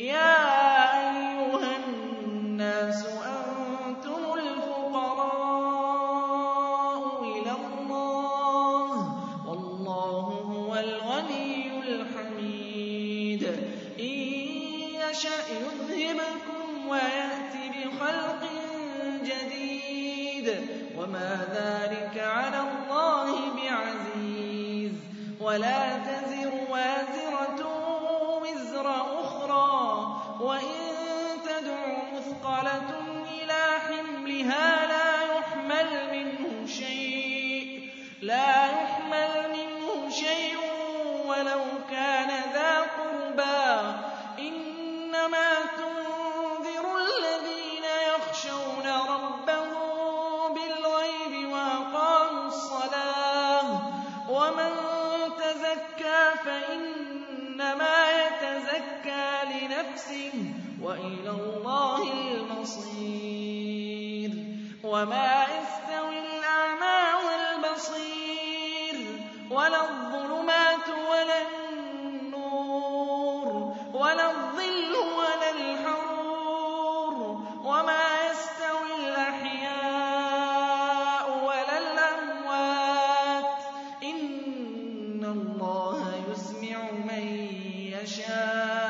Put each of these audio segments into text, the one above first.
يا أيها الناس أنتم الفقراء إلى الله والله هو الحميد إن يشأ يذهبكم بخلق جديد وما ذلك على الله بعزيز ولا تزر وازرة نَفْسٍ وَإِلَى اللَّهِ الْمَصِيرُ. وَمَا يَسْتَوِي الْأَعْمَى وَالْبَصِيرُ. وَلَا الظُّلُمَاتُ وَلَا النُّورُ. وَلَا الظِّلُّ وَلَا الْحَرُورُ. وَمَا يَسْتَوِي الْأَحْيَاءُ وَلَا الْأَمْوَاتُ. إِنَّ اللَّهَ يُسْمِعُ مَن يَشَاءُ.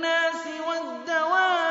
النَّاسِ وَالدَّوَابِّ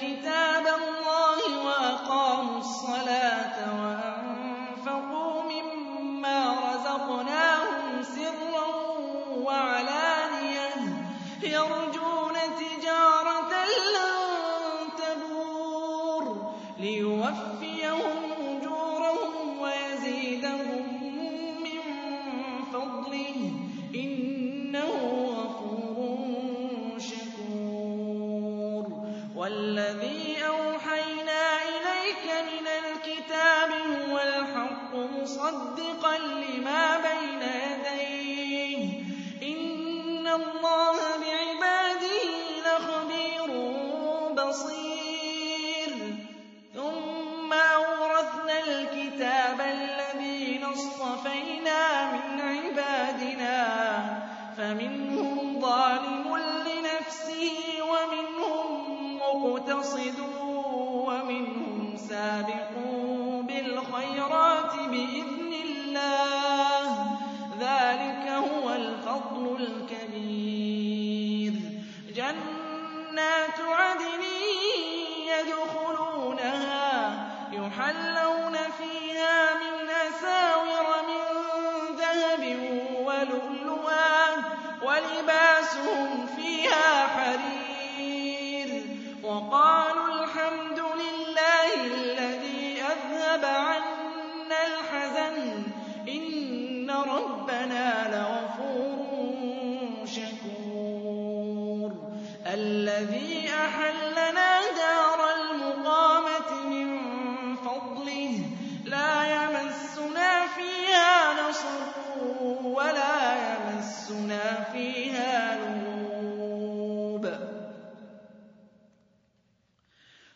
كِتَابَ اللَّهِ وَأَقَامُوا الصَّلَاةَ وَأَنفَقُوا مِمَّا رَزَقْنَاهُمْ سِرًّا وَعَلَانِيَةً والذي أوحى يحلون فيها من أساور من ذهب ولؤلؤا ولباسهم فيها ولا يمسنا فيها لغوب.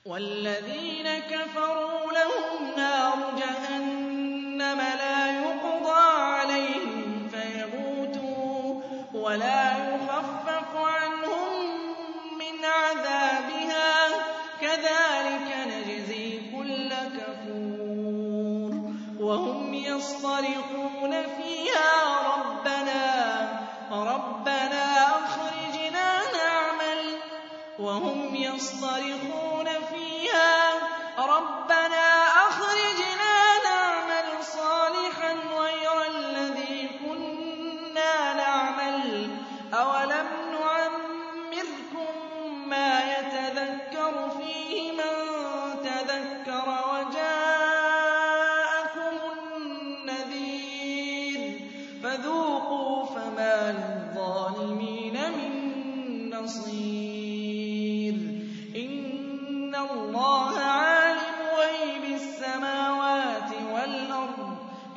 والذين كفروا لهم يصطرخون فيها ربنا ربنا أخرجنا نعمل وهم يصطرخون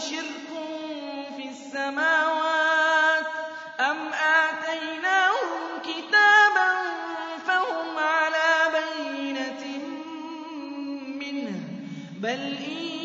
شرك في السماوات أم آتيناهم كتابا فهم على بينة منه بل إن